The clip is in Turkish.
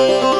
Música